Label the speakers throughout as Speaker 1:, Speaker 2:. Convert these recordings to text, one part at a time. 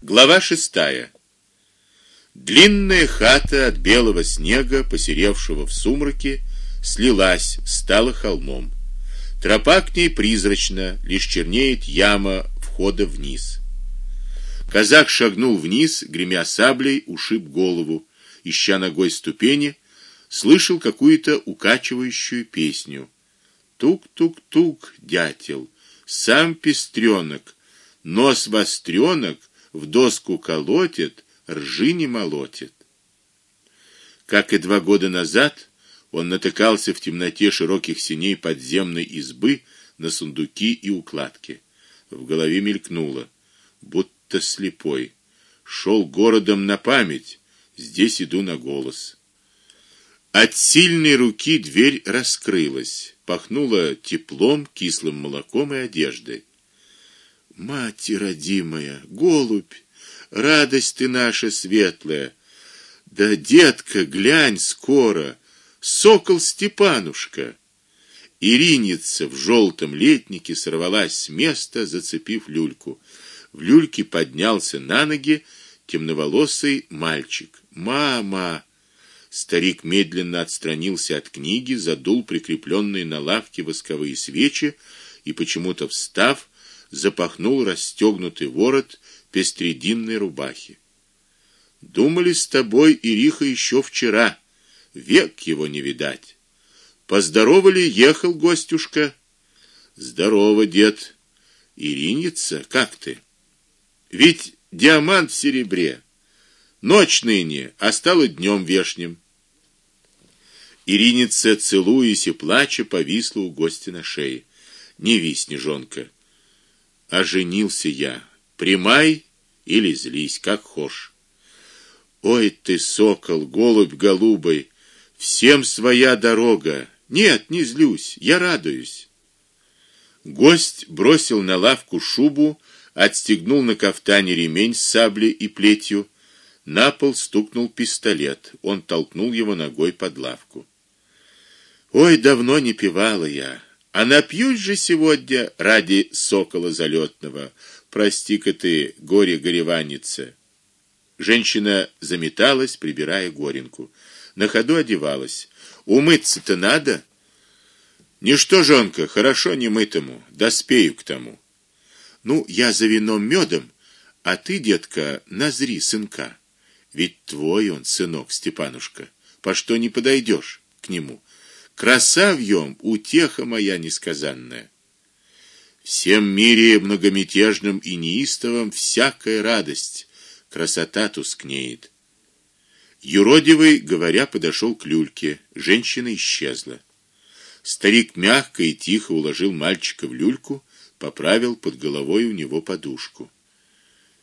Speaker 1: Глава шестая. Длинная хата от белого снега, посеревшего в сумраке, слилась, стала холмом. Тропа к ней призрачна, лишь чернеет яма входа вниз. Казак шагнул вниз, гремя саблей, ушиб голову, ища ногой ступени, слышал какую-то укачивающую песню. Тук-тук-тук, дятел, сам пестренок, нос востренок в доску колотит, ржи не молотит. Как и два года назад, он натыкался в темноте широких синей подземной избы на сундуки и укладки. В голове мелькнуло, будто слепой, шел городом на память, здесь иду на голос. От сильной руки дверь раскрылась, пахнуло теплом, кислым молоком и одеждой. Мать родимая, голубь, радость ты наша светлая. Да, детка, глянь скоро, сокол Степанушка. Ириница в желтом летнике сорвалась с места, зацепив люльку. В люльке поднялся на ноги темноволосый мальчик. Мама! Старик медленно отстранился от книги, задул прикрепленные на лавке восковые свечи и почему-то встав, запахнул расстегнутый ворот пестрединной рубахи. Думали с тобой Ириха еще вчера, век его не видать. Поздоровали, ехал гостюшка. Здорово, дед. Ириница, как ты? Ведь диамант в серебре. Ночь ныне, а стало днем вешним. Ириница, целуясь и плача, повисла у гостя на шее. Не вись, снежонка. А женился я. Примай или злись, как хошь. Ой ты, сокол, голубь голубой, всем своя дорога. Нет, не злюсь, я радуюсь. Гость бросил на лавку шубу, отстегнул на кафтане ремень с саблей и плетью, на пол стукнул пистолет. Он толкнул его ногой под лавку. Ой, давно не пивала я, а напьюсь же сегодня ради сокола залетного. Прости-ка ты, горе гореванница. Женщина заметалась, прибирая горенку. На ходу одевалась. Умыться-то надо. Ничто, жонка, хорошо не мытому, доспею к тому. Ну, я за вином медом, а ты, детка, назри сынка. Ведь твой он, сынок Степанушка. По что не подойдешь к нему? Краса в нем, утеха моя несказанная. Всем мире многомятежным и неистовым всякая радость, красота тускнеет. Юродивый, говоря, подошел к люльке. Женщина исчезла. Старик мягко и тихо уложил мальчика в люльку, поправил под головой у него подушку.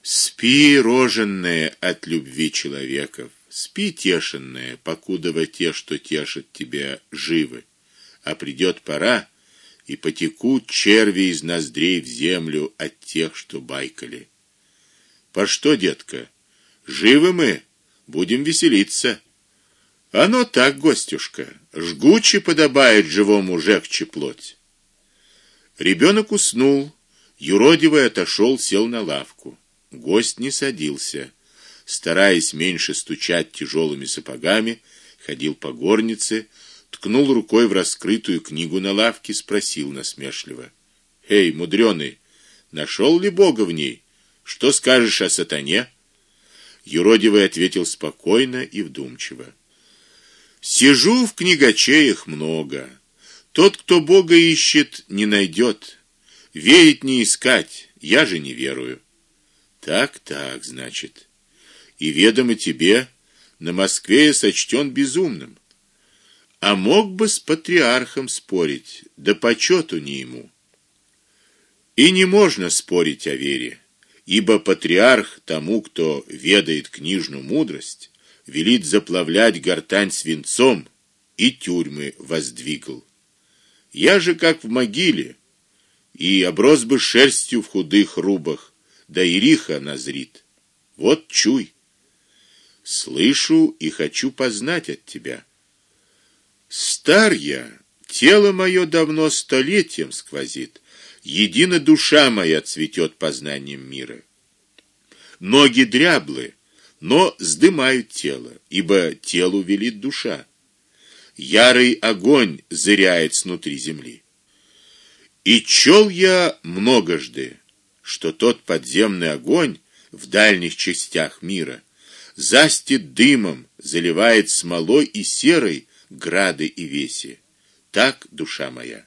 Speaker 1: Спи, роженная от любви человеков. Спи, тешенная, покуда те, что тешат тебя, живы. А придет пора, и потекут черви из ноздрей в землю от тех, что байкали. По что, детка? Живы мы, будем веселиться. Оно так, гостюшка, жгуче подобает живому жегче плоть. Ребенок уснул, юродивый отошел, сел на лавку. Гость не садился стараясь меньше стучать тяжелыми сапогами, ходил по горнице, ткнул рукой в раскрытую книгу на лавке, спросил насмешливо: "Эй, мудрёный, нашел ли Бога в ней? Что скажешь о сатане?" Юродивый ответил спокойно и вдумчиво: "Сижу в книгачеях много. Тот, кто Бога ищет, не найдет. Верить не искать, я же не верую". Так, так, значит и ведомо тебе, на Москве сочтён безумным. А мог бы с патриархом спорить, да почёту не ему. И не можно спорить о вере, ибо патриарх тому, кто ведает книжную мудрость, велит заплавлять гортань свинцом и тюрьмы воздвигал. Я же как в могиле, и оброс бы шерстью в худых рубах, да ириха назрит. Вот чуй. Слышу и хочу познать от тебя. Стар я, тело мое давно столетием сквозит, едина душа моя цветет познанием мира. Ноги дряблы, но сдымают тело, ибо телу велит душа. Ярый огонь зыряет снутри земли. И чел я многожды, что тот подземный огонь в дальних частях мира застит дымом, заливает смолой и серой грады и веси. Так душа моя.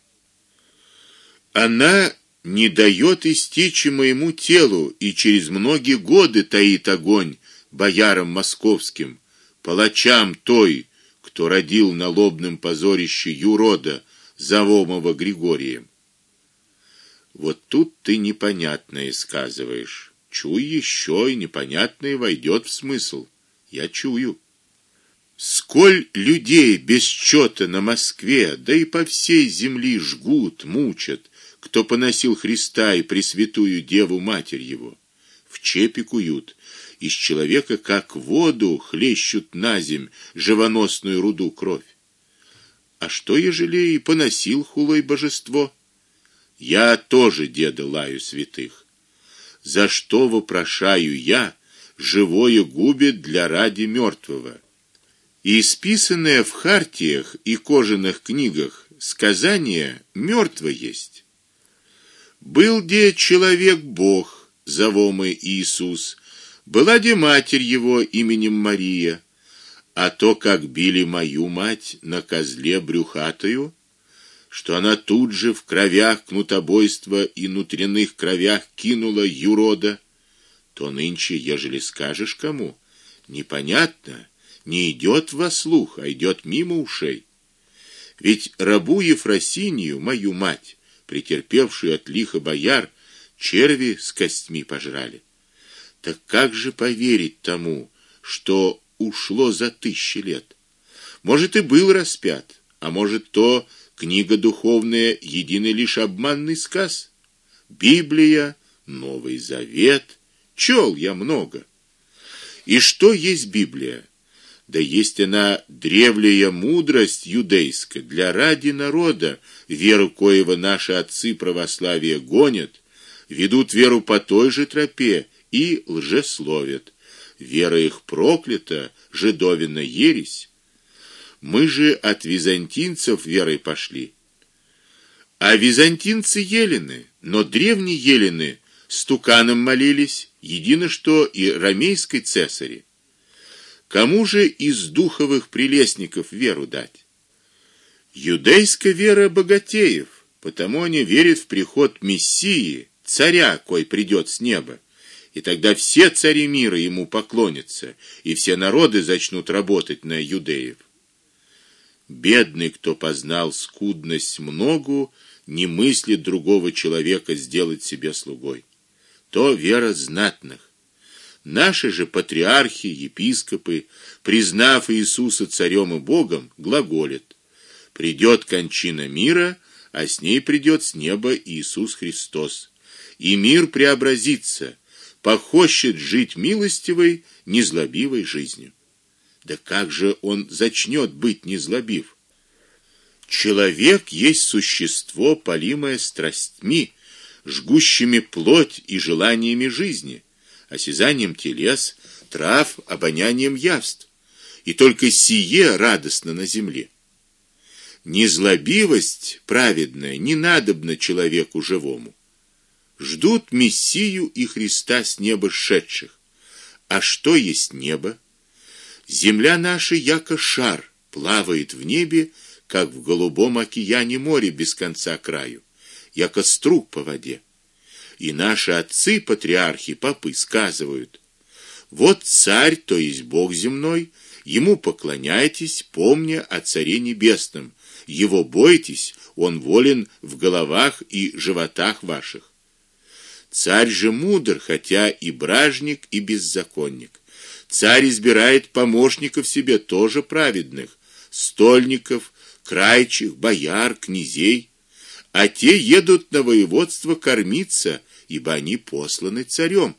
Speaker 1: Она не дает истечь моему телу и через многие годы таит огонь боярам московским, палачам той, кто родил на лобном позорище юрода Завомова Григорием. Вот тут ты непонятное сказываешь. Чуй еще и непонятное войдет в смысл. Я чую. Сколь людей без счета на Москве, да и по всей земли жгут, мучат, кто поносил Христа и Пресвятую Деву Матерь его. В чепе куют, из человека как воду хлещут на земь живоносную руду кровь. А что ежели и поносил хулой божество? Я тоже деда лаю святых. За что вопрошаю я, живое губит для ради мертвого? И исписанное в хартиях и кожаных книгах сказание мертво есть. Был где человек Бог, зовомый Иисус, была де матерь его именем Мария, а то, как били мою мать на козле брюхатую, что она тут же в кровях кнутобойства и внутренних кровях кинула юрода, то нынче, ежели скажешь кому, непонятно, не идет во слух, а идет мимо ушей. Ведь рабу Ефросинию, мою мать, претерпевшую от лиха бояр, черви с костьми пожрали. Так как же поверить тому, что ушло за тысячи лет? Может и был распят, а может то книга духовная единый лишь обманный сказ? Библия, Новый Завет, чел я много. И что есть Библия? Да есть она древняя мудрость юдейская для ради народа, веру коего наши отцы православия гонят, ведут веру по той же тропе и лжесловят. Вера их проклята, жидовина ересь. Мы же от византинцев верой пошли. А византинцы елены, но древние елены стуканом молились, едино что и ромейской цесаре. Кому же из духовых прелестников веру дать? Юдейская вера богатеев, потому они верят в приход мессии, царя, кой придет с неба и тогда все цари мира ему поклонятся, и все народы начнут работать на юдеев. Бедный, кто познал скудность многу, не мыслит другого человека сделать себе слугой. То вера знатных. Наши же патриархи, епископы, признав Иисуса царем и Богом, глаголят: придет кончина мира, а с ней придет с неба Иисус Христос, и мир преобразится похочет жить милостивой, незлобивой жизнью. Да как же он зачнет быть незлобив? Человек есть существо, полимое страстьми, жгущими плоть и желаниями жизни, осязанием телес, трав, обонянием явств. И только сие радостно на земле. Незлобивость праведная не надобна человеку живому ждут мессию и Христа с неба шедших. А что есть небо? Земля наша яко шар, плавает в небе, как в голубом океане море без конца краю, яко струк по воде. И наши отцы патриархи попы сказывают: вот царь, то есть Бог земной, ему поклоняйтесь, помня о царе небесном. Его бойтесь, он волен в головах и животах ваших. Царь же мудр, хотя и бражник, и беззаконник. Царь избирает помощников себе тоже праведных, стольников, крайчих, бояр, князей, а те едут на воеводство кормиться, ибо они посланы царем.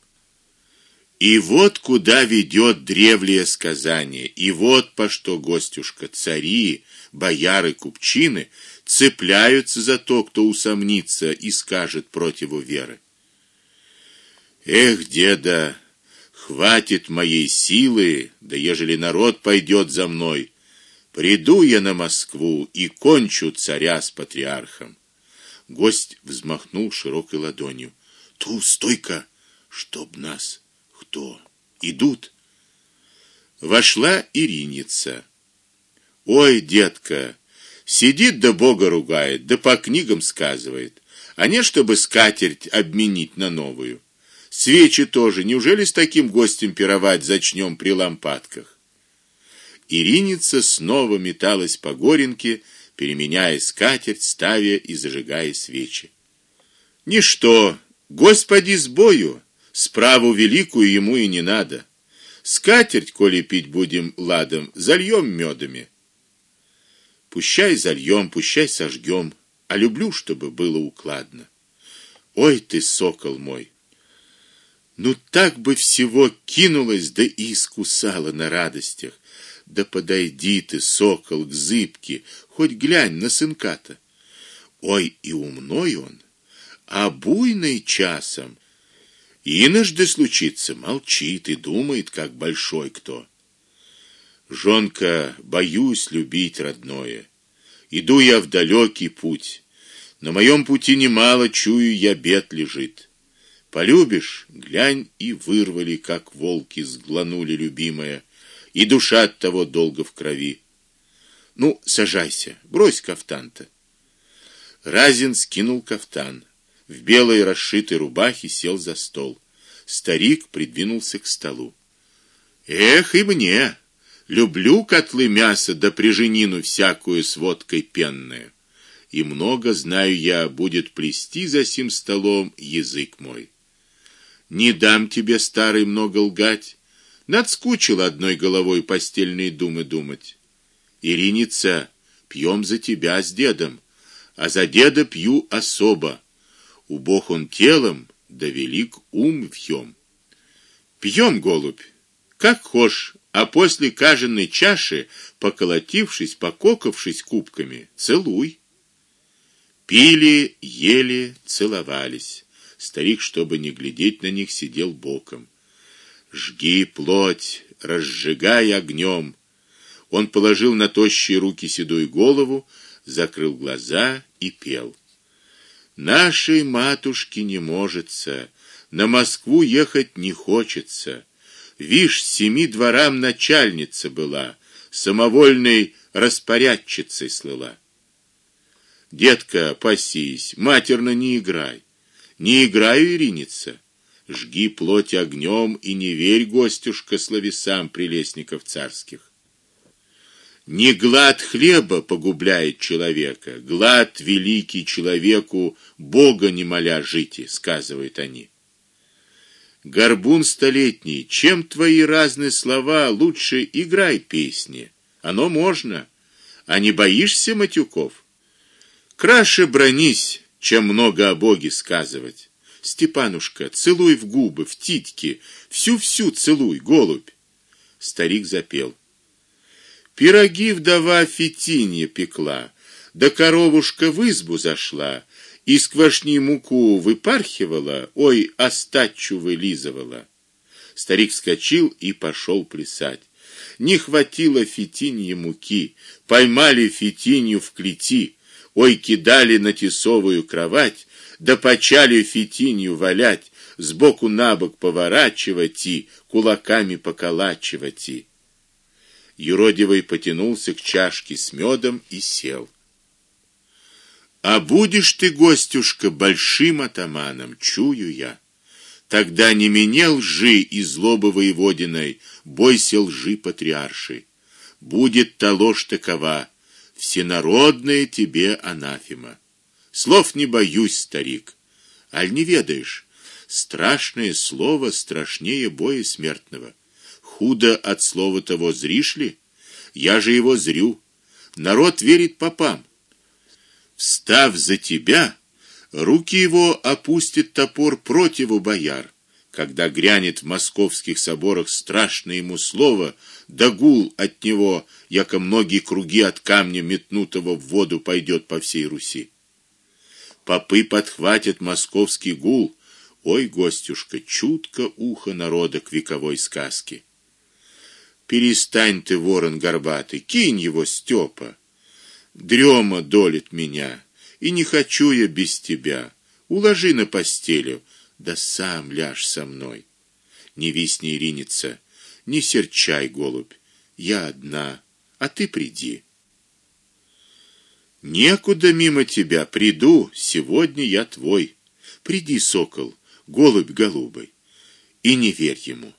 Speaker 1: И вот куда ведет древнее сказание, и вот по что гостюшка цари, бояры, купчины цепляются за то, кто усомнится и скажет противу веры. Эх, деда, Хватит моей силы, да ежели народ пойдет за мной, приду я на Москву и кончу царя с патриархом. Гость взмахнул широкой ладонью. Ту, стойка, чтоб нас кто идут. Вошла Ириница. Ой, детка, сидит да Бога ругает, да по книгам сказывает, а не чтобы скатерть обменить на новую. Свечи тоже, неужели с таким гостем пировать зачнем при лампадках? Ириница снова металась по горенке, переменяя скатерть, ставя и зажигая свечи. Ничто, Господи с бою, справу великую ему и не надо. Скатерть, коли пить будем ладом, зальем медами. Пущай зальем, пущай сожгем, а люблю, чтобы было укладно. Ой ты, сокол мой, ну так бы всего кинулась да и искусала на радостях. Да подойди ты, сокол, к зыбке, хоть глянь на сынка-то. Ой, и умной он, а буйный часом. Иножды случится, молчит и думает, как большой кто. Жонка, боюсь любить родное. Иду я в далекий путь. На моем пути немало чую я бед лежит. Полюбишь, глянь, и вырвали, как волки сгланули любимое, и душа от того долго в крови. Ну, сажайся, брось кафтан-то. Разин скинул кафтан, в белой расшитой рубахе сел за стол. Старик придвинулся к столу. Эх, и мне люблю котлы мяса да приженину всякую с водкой пенную. И много знаю я, будет плести за сим столом язык мой. Не дам тебе, старый, много лгать. Надскучил одной головой постельные думы думать. Ириница, пьем за тебя с дедом, а за деда пью особо. Убог он телом, да велик ум вьем. Пьем, голубь, как хошь, а после каженной чаши, поколотившись, пококавшись кубками, целуй. Пили, ели, целовались. Старик, чтобы не глядеть на них, сидел боком. Жги плоть, разжигай огнем. Он положил на тощие руки седую голову, закрыл глаза и пел. Нашей матушке не можется, на Москву ехать не хочется. Вишь, семи дворам начальница была, самовольной распорядчицей слыла. Детка, пасись, матерно не играй. Не играю, Ириница. Жги плоть огнем и не верь, гостюшка, словесам прелестников царских. Не глад хлеба погубляет человека, глад великий человеку Бога не моля жить, сказывают они. Горбун столетний, чем твои разные слова, лучше играй песни. Оно можно. А не боишься матюков? Краше бронись, чем много о Боге сказывать. Степанушка, целуй в губы, в титьки, всю-всю целуй, голубь. Старик запел. Пироги вдова Фетинья пекла, да коровушка в избу зашла, и сквашни муку выпархивала, ой, остачу вылизывала. Старик вскочил и пошел плясать. Не хватило Фетинье муки, поймали Фетинью в клети. Ой, кидали на тесовую кровать, да почали фитинью валять, сбоку на бок поворачивать и кулаками поколачивать и. Потянулся к чашке с медом и сел. А будешь ты, гостюшка, большим атаманом, чую я. Тогда не меня лжи и злобы воеводиной, бойся лжи патриарши. Будет та ложь такова, всенародная тебе анафема. Слов не боюсь, старик. Аль не ведаешь, страшное слово страшнее боя смертного. Худо от слова того зришь ли? Я же его зрю. Народ верит попам. Встав за тебя, руки его опустит топор противу бояр когда грянет в московских соборах страшное ему слово, да гул от него, яко многие круги от камня метнутого в воду пойдет по всей Руси. Попы подхватят московский гул, Ой, гостюшка, чутко ухо народа к вековой сказке. Перестань ты, ворон горбатый, кинь его, Степа. Дрема долит меня, и не хочу я без тебя. Уложи на постелю, да сам ляжь со мной. Не висни ринется, не серчай, голубь. Я одна, а ты приди. Некуда мимо тебя приду, сегодня я твой. Приди, сокол, голубь голубой. И не верь ему.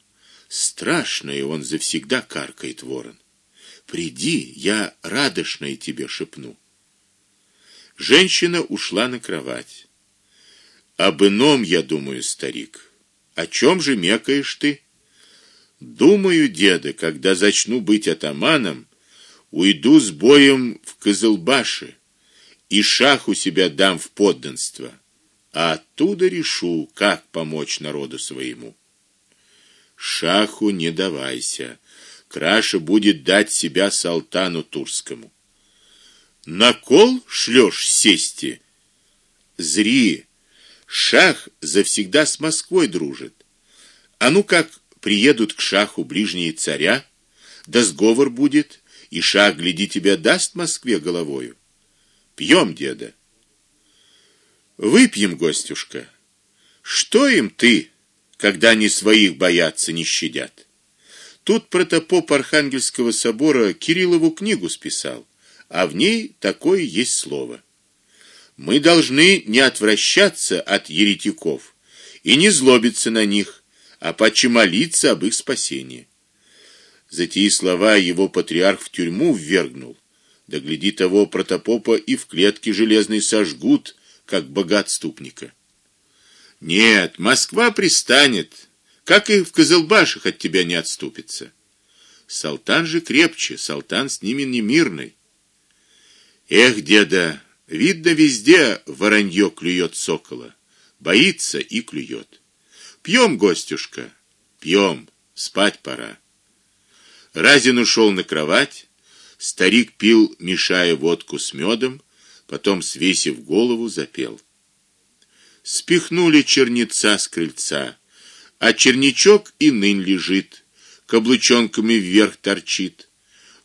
Speaker 1: Страшное он завсегда каркает ворон. Приди, я радостное тебе шепну. Женщина ушла на кровать. Об ином я думаю, старик. О чем же мекаешь ты? Думаю, деда, когда зачну быть атаманом, уйду с боем в Кызылбаши и шах у себя дам в подданство, а оттуда решу, как помочь народу своему. Шаху не давайся. Краше будет дать себя султану турскому. На кол шлёшь сести. Зри. Шах завсегда с Москвой дружит. А ну как приедут к шаху ближние царя, да сговор будет, и шах гляди тебя даст Москве головою. Пьем, деда. Выпьем, гостюшка. Что им ты, когда они своих боятся, не щадят? Тут протопоп Архангельского собора Кириллову книгу списал а в ней такое есть слово. Мы должны не отвращаться от еретиков и не злобиться на них, а почему молиться об их спасении. За те слова его патриарх в тюрьму ввергнул. Да гляди того протопопа и в клетке железной сожгут, как богатступника. Нет, Москва пристанет, как и в Кызылбашах от тебя не отступится. Салтан же крепче, Салтан с ними не мирный. Эх, деда, видно везде воронье клюет сокола. Боится и клюет. Пьем, гостюшка, пьем, спать пора. Разин ушел на кровать, старик пил, мешая водку с медом, потом свесив голову, запел. Спихнули черница с крыльца, а черничок и нынь лежит, каблучонками вверх торчит.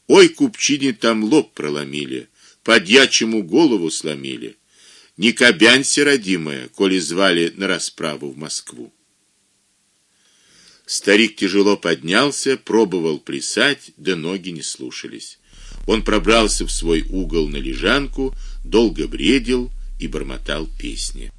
Speaker 1: Ой, купчине там лоб проломили подьячему голову сломили. Не кобянься, родимая, коли звали на расправу в Москву. Старик тяжело поднялся, пробовал плясать, да ноги не слушались. Он пробрался в свой угол на лежанку, долго бредил и бормотал песни.